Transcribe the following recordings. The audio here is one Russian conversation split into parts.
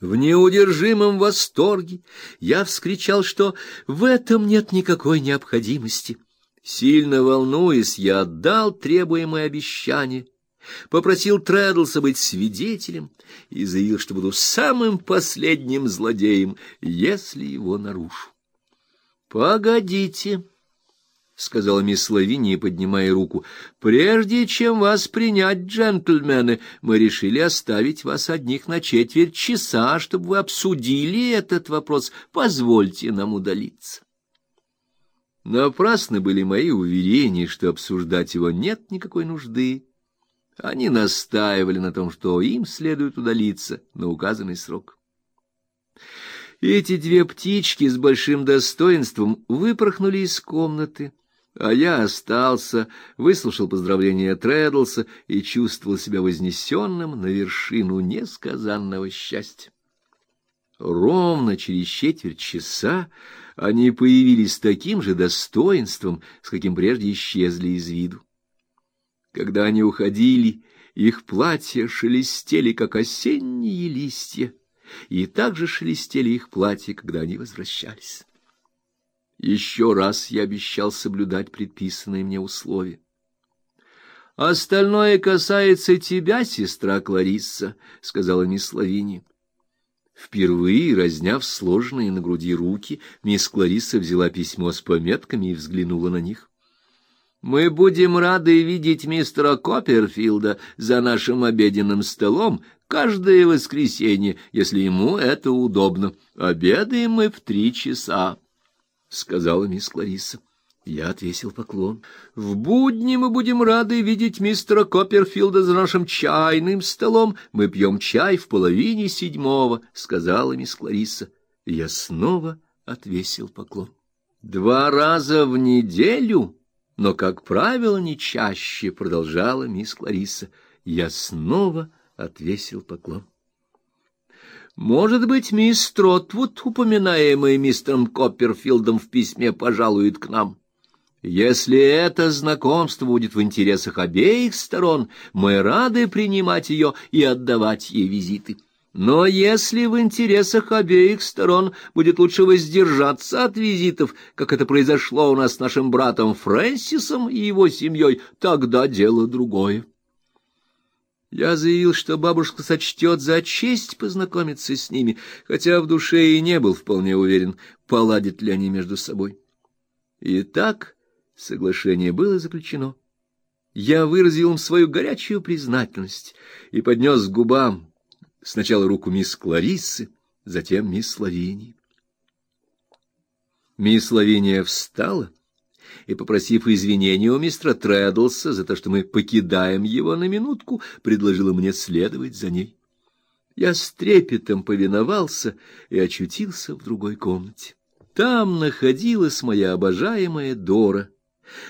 В неудержимом восторге я вскричал, что в этом нет никакой необходимости. Сильно волнуясь, я отдал требуемое обещание, попросил Трэддлса быть свидетелем и заявил, что буду самым последним злодеем, если его нарушу. — Погодите, — сказала мисс Лавиния, поднимая руку. — Прежде чем вас принять, джентльмены, мы решили оставить вас одних на четверть часа, чтобы вы обсудили этот вопрос. Позвольте нам удалиться. Напрасны были мои уверения, что обсуждать его нет никакой нужды. Они настаивали на том, что им следует удалиться на указанный срок. Эти две птички с большим достоинством выпорхнули из комнаты, а я остался, выслушал поздравления Трэддлса и чувствовал себя вознесенным на вершину несказанного счастья. Ровно через четверть часа они появились с таким же достоинством, с каким прежде исчезли из виду. Когда они уходили, их платья шелестели, как осенние листья, и также шелестели их платья, когда они возвращались. Еще раз я обещал соблюдать предписанные мне условия. Остальное касается тебя, сестра Кларисса, сказала мисс Лавини. Впервые, разняв сложенные на груди руки, мисс Кларисса взяла письмо с пометками и взглянула на них. Мы будем рады видеть мистера Копперфилда за нашим обеденным столом каждое воскресенье, если ему это удобно. Обедаем мы в три часа. — сказала мисс Клариса. Я отвесил поклон. — В будни мы будем рады видеть мистера Копперфилда за нашим чайным столом. Мы пьем чай в половине седьмого, — сказала мисс Клариса. Я снова отвесил поклон. — Два раза в неделю, но, как правило, не чаще, — продолжала мисс Клариса. Я снова отвесил поклон. Может быть, мисс Тротвуд, упоминаемая мистером Копперфилдом в письме, пожалует к нам. Если это знакомство будет в интересах обеих сторон, мы рады принимать ее и отдавать ей визиты. Но если в интересах обеих сторон будет лучше воздержаться от визитов, как это произошло у нас с нашим братом Фрэнсисом и его семьей, тогда дело другое. Я заявил, что бабушка сочтет за честь познакомиться с ними, хотя в душе и не был вполне уверен, поладят ли они между собой. И так соглашение было заключено. Я выразил им свою горячую признательность и поднес к губам сначала руку мисс Клариссы, затем мисс Лавинии. Мисс Лавиния встала и, попросив извинения у мистера Трэддлса за то, что мы покидаем его на минутку, предложила мне следовать за ней. Я с трепетом повиновался и очутился в другой комнате. Там находилась моя обожаемая Дора.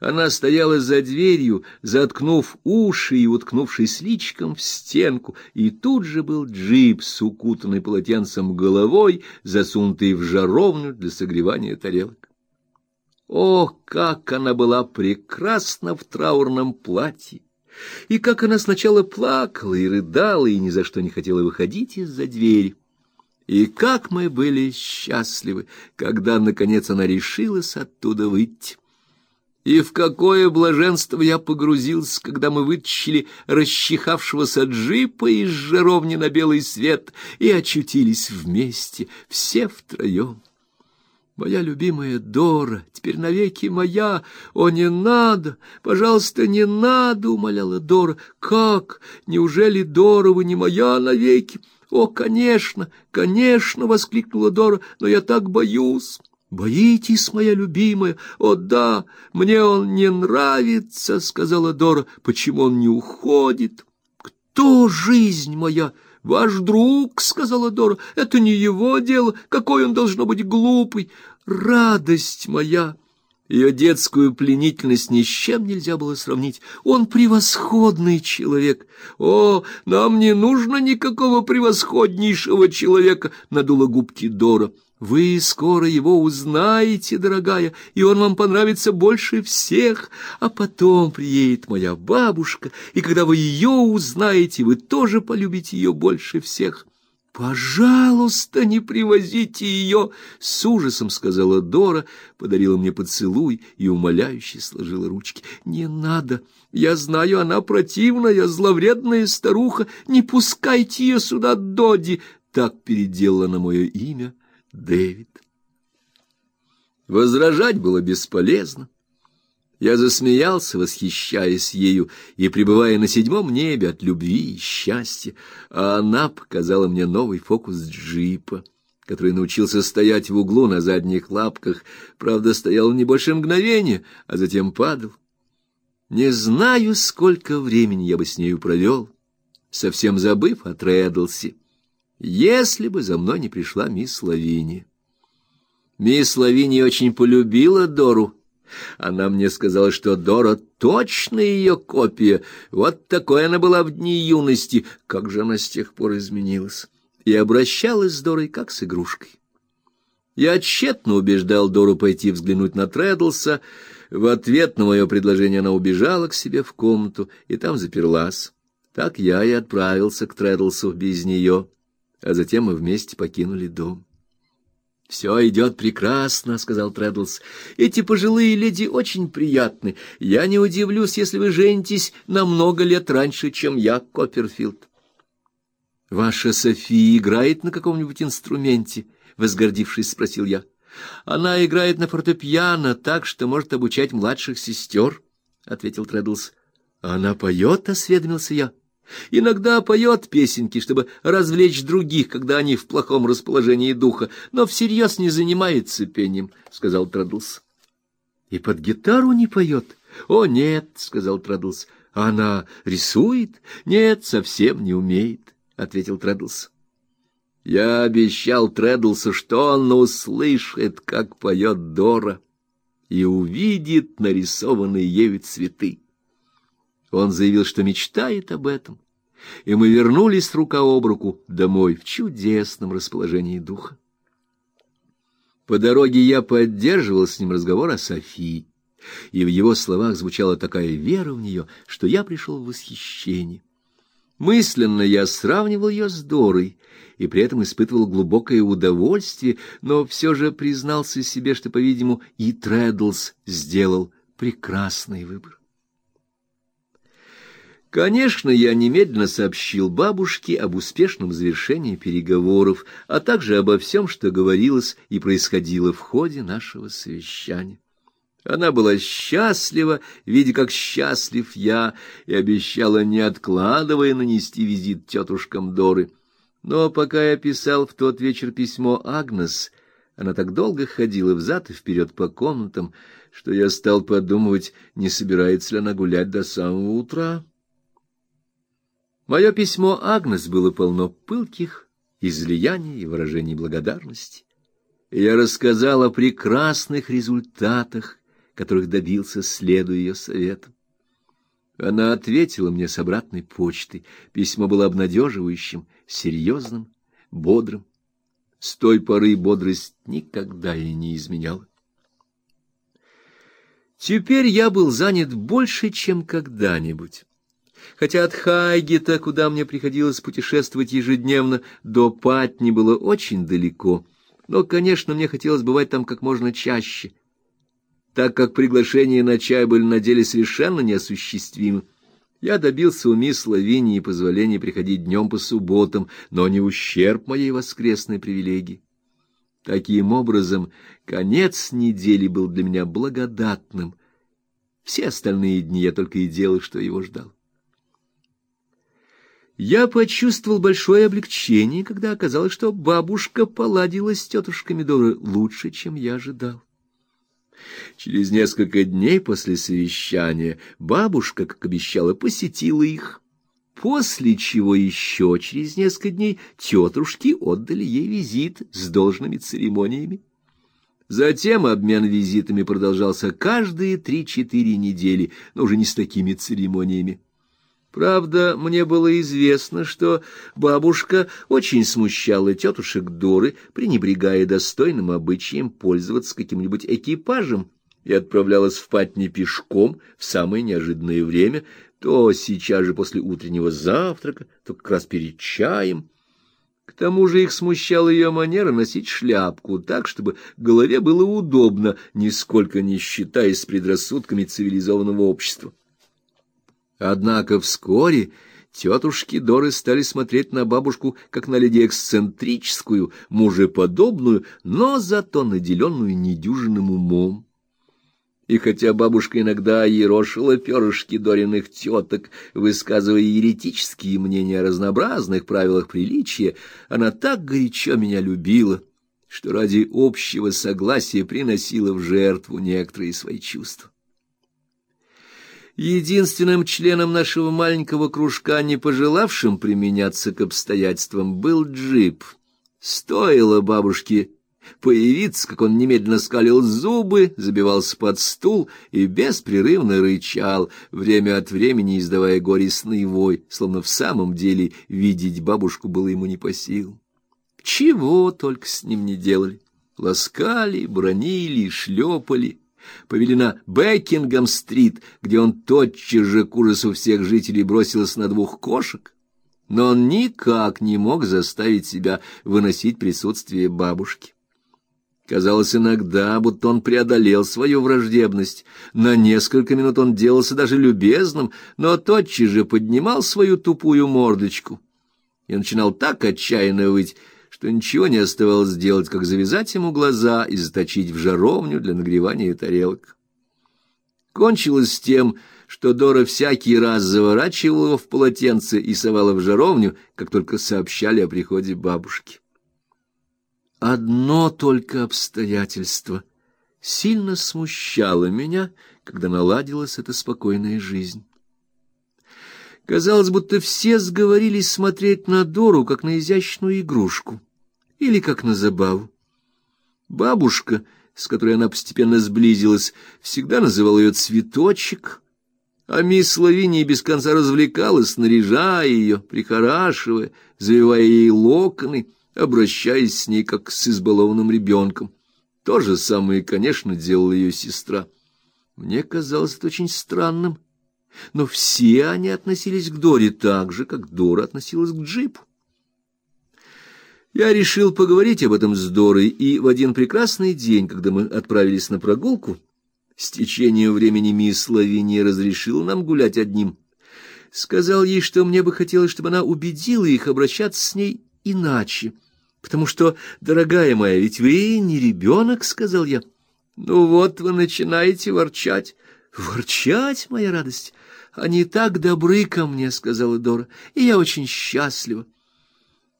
Она стояла за дверью, заткнув уши и уткнувшись личиком в стенку, и тут же был джип с укутанной полотенцем головой, засунутый в жаровню для согревания тарелок. О, как она была прекрасна в траурном платье! И как она сначала плакала и рыдала, и ни за что не хотела выходить из-за двери. И как мы были счастливы, когда, наконец, она решилась оттуда выйти. И в какое блаженство я погрузился, когда мы вытащили расчихавшегося джипа из жаровни на белый свет и очутились вместе, все втроем. Моя любимая Дора, теперь навеки моя. О, не надо, пожалуйста, не надо, умоляла Дора. Как? Неужели Дора вы не моя навеки? О, конечно, конечно, воскликнула Дора, но я так боюсь. Боитесь, моя любимая? О, да, мне он не нравится, сказала Дора. Почему он не уходит? Кто жизнь моя? «Ваш друг», — сказала Дора, — «это не его дело, какой он должно быть глупый. Радость моя!» Ее детскую пленительность ни с чем нельзя было сравнить. Он превосходный человек. О, нам не нужно никакого превосходнейшего человека, надула губки Дора. Вы скоро его узнаете, дорогая, и он вам понравится больше всех. А потом приедет моя бабушка, и когда вы ее узнаете, вы тоже полюбите ее больше всех. «Пожалуйста, не привозите ее!» — с ужасом сказала Дора, подарила мне поцелуй и умоляюще сложила ручки. «Не надо! Я знаю, она противная, зловредная старуха. Не пускайте ее сюда, Доди!» Так переделала на мое имя Дэвид. Возражать было бесполезно. Я засмеялся, восхищаясь ею и пребывая на седьмом небе от любви и счастья, а она показала мне новый фокус джипа, который научился стоять в углу на задних лапках, правда, стоял не больше мгновения, а затем падал. Не знаю, сколько времени я бы с нею провел, совсем забыв о Трэддлсе, если бы за мной не пришла мисс Лавиния. Мисс Лавиния очень полюбила Дору, она мне сказала, что Дора точно ее копия. Вот такой она была в дни юности. Как же она с тех пор изменилась. И обращалась с Дорой как с игрушкой. Я тщетно убеждал Дору пойти взглянуть на Трэддлса. В ответ на мое предложение она убежала к себе в комнату и там заперлась. Так я и отправился к Трэддлсу без нее, а затем мы вместе покинули дом. «Все идет прекрасно», — сказал Трэддлс. «Эти пожилые леди очень приятны. Я не удивлюсь, если вы женитесь на много лет раньше, чем я, Копперфилд». «Ваша София играет на каком-нибудь инструменте?» — возгордившись, спросил я. «Она играет на фортепиано так, что может обучать младших сестер», — ответил Трэддлс. «Она поет?» — осведомился я. Иногда поет песенки, чтобы развлечь других, когда они в плохом расположении духа, но всерьез не занимается пением, — сказал Траддлс. — И под гитару не поет? — О, нет, — сказал Траддлс. — Она рисует? — Нет, совсем не умеет, — ответил Траддлс. Я обещал Треддлсу, что он услышит, как поет Дора, и увидит нарисованные ею цветы. Он заявил, что мечтает об этом, и мы вернулись рука об руку домой в чудесном расположении духа. По дороге я поддерживал с ним разговор о Софии, и в его словах звучала такая вера в нее, что я пришел в восхищение. Мысленно я сравнивал ее с Дорой и при этом испытывал глубокое удовольствие, но все же признался себе, что, по-видимому, и Трэддлс сделал прекрасный выбор. Конечно, я немедленно сообщил бабушке об успешном завершении переговоров, а также обо всем, что говорилось и происходило в ходе нашего совещания. Она была счастлива, видя, как счастлив я, и обещала, не откладывая, нанести визит тетушкам Доры. Но пока я писал в тот вечер письмо Агнес, она так долго ходила взад и вперед по комнатам, что я стал подумывать, не собирается ли она гулять до самого утра. Мое письмо Агнес было полно пылких излияний и выражений благодарности. Я рассказал о прекрасных результатах, которых добился, следуя ее советам. Она ответила мне с обратной почтой. Письмо было обнадеживающим, серьезным, бодрым. С той поры бодрость никогда и не изменяла. Теперь я был занят больше, чем когда-нибудь. Хотя от Хайгета, куда мне приходилось путешествовать ежедневно, до Патни было очень далеко, но, конечно, мне хотелось бывать там как можно чаще. Так как приглашения на чай были на деле совершенно неосуществимы, я добился у мисс Лавинии позволения приходить днем по субботам, но не ущерб моей воскресной привилегии. Таким образом, конец недели был для меня благодатным. Все остальные дни я только и делал, что его ждал. Я почувствовал большое облегчение, когда оказалось, что бабушка поладила с тетушками Доры лучше, чем я ожидал. Через несколько дней после совещания бабушка, как обещала, посетила их, после чего еще через несколько дней тетушки отдали ей визит с должными церемониями. Затем обмен визитами продолжался каждые три-четыре недели, но уже не с такими церемониями. Правда, мне было известно, что бабушка очень смущала тетушек Доры, пренебрегая достойным обычаем пользоваться каким-нибудь экипажем, и отправлялась в Патни пешком в самое неожиданное время, то сейчас же после утреннего завтрака, то как раз перед чаем. К тому же их смущала ее манера носить шляпку так, чтобы голове было удобно, нисколько не считаясь с предрассудками цивилизованного общества. Однако вскоре тетушки Доры стали смотреть на бабушку как на леди эксцентрическую, мужеподобную, но зато наделенную недюжинным умом. И хотя бабушка иногда ерошила перышки Дориных теток, высказывая еретические мнения о разнообразных правилах приличия, она так горячо меня любила, что ради общего согласия приносила в жертву некоторые свои чувства. Единственным членом нашего маленького кружка, не пожелавшим применяться к обстоятельствам, был джип. Стоило бабушке появиться, как он немедленно скалил зубы, забивался под стул и беспрерывно рычал, время от времени издавая горестный вой, словно в самом деле видеть бабушку было ему не по силам. Чего только с ним не делали. Ласкали, бронили, шлепали. Повели на Бекингем-стрит, где он тотчас же к ужасу всех жителей бросился на двух кошек. Но он никак не мог заставить себя выносить присутствие бабушки. Казалось иногда, будто он преодолел свою враждебность. На несколько минут он делался даже любезным, но тотчас же поднимал свою тупую мордочку и начинал так отчаянно выть, что ничего не оставалось сделать, как завязать ему глаза и заточить в жаровню для нагревания тарелок. Кончилось тем, что Дора всякий раз заворачивала его в полотенце и совала в жаровню, как только сообщали о приходе бабушки. Одно только обстоятельство сильно смущало меня, когда наладилась эта спокойная жизнь. Казалось, будто все сговорились смотреть на Дору, как на изящную игрушку или как на забаву. Бабушка, с которой она постепенно сблизилась, всегда называла ее «цветочек», а мисс Лавиния без конца развлекалась, наряжая ее, прихорашивая, завивая ей локоны — обращаясь с ней как с избалованным ребенком. То же самое, конечно, делала ее сестра. Мне казалось это очень странным, но все они относились к Доре так же, как Дора относилась к Джипу. Я решил поговорить об этом с Дорой, и в один прекрасный день, когда мы отправились на прогулку, с течением времени мисс Лавиния разрешила нам гулять одним. Сказал ей, что мне бы хотелось, чтобы она убедила их обращаться с ней иначе — потому что, дорогая моя, ведь вы не ребенок, — сказал я. — Ну вот вы начинаете ворчать. — Ворчать, моя радость? Они так добры ко мне, — сказала Дора, — и я очень счастлива. —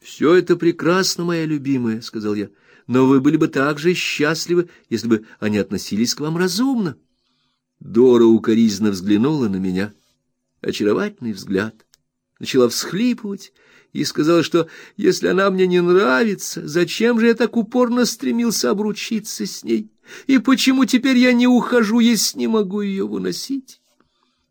Все это прекрасно, моя любимая, — сказал я, — но вы были бы так же счастливы, если бы они относились к вам разумно. Дора укоризненно взглянула на меня. Очаровательный взгляд. Начала всхлипывать и сказала, что если она мне не нравится, зачем же я так упорно стремился обручиться с ней? И почему теперь я не ухожу, если не могу ее выносить?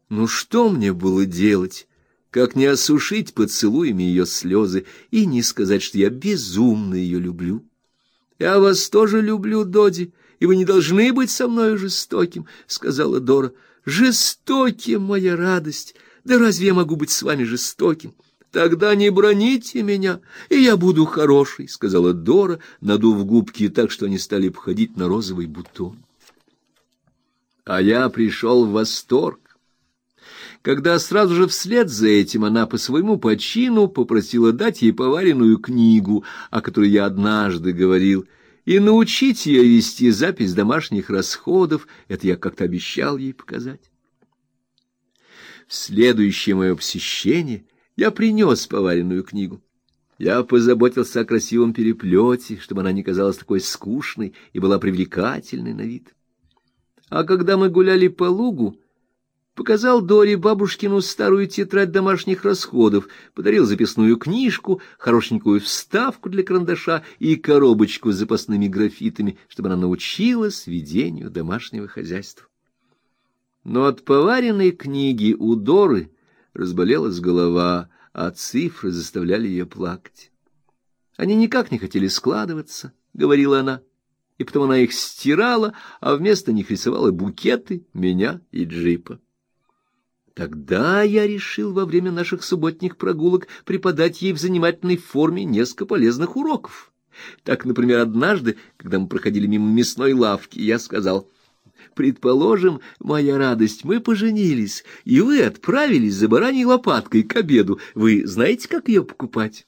Ну что мне было делать? Как не осушить поцелуями ее слезы и не сказать, что я безумно ее люблю? Я вас тоже люблю, Доди, и вы не должны быть со мной жестоким, — сказала Дора. Жестоким, моя радость! Да разве я могу быть с вами жестоким? — Тогда не броните меня, и я буду хорошей, — сказала Дора, надув губки так, что они стали походить на розовый бутон. А я пришел в восторг когда сразу же вслед за этим она по своему почину попросила дать ей поваренную книгу, о которой я однажды говорил, и научить ее вести запись домашних расходов, это я как-то обещал ей показать. В следующее мое посещение я принес поваренную книгу. Я позаботился о красивом переплете, чтобы она не казалась такой скучной и была привлекательной на вид. А когда мы гуляли по лугу, показал Доре бабушкину старую тетрадь домашних расходов, подарил записную книжку, хорошенькую вставку для карандаша и коробочку с запасными графитами, чтобы она научилась ведению домашнего хозяйства. Но от поваренной книги у Доры разболелась голова, а цифры заставляли ее плакать. Они никак не хотели складываться, — говорила она, и потом она их стирала, а вместо них рисовала букеты, меня и джипа. Тогда я решил во время наших субботних прогулок преподать ей в занимательной форме несколько полезных уроков. Так, например, однажды, когда мы проходили мимо мясной лавки, я сказал, «Предположим, моя радость, мы поженились, и вы отправились за бараньей лопаткой к обеду. Вы знаете, как ее покупать?»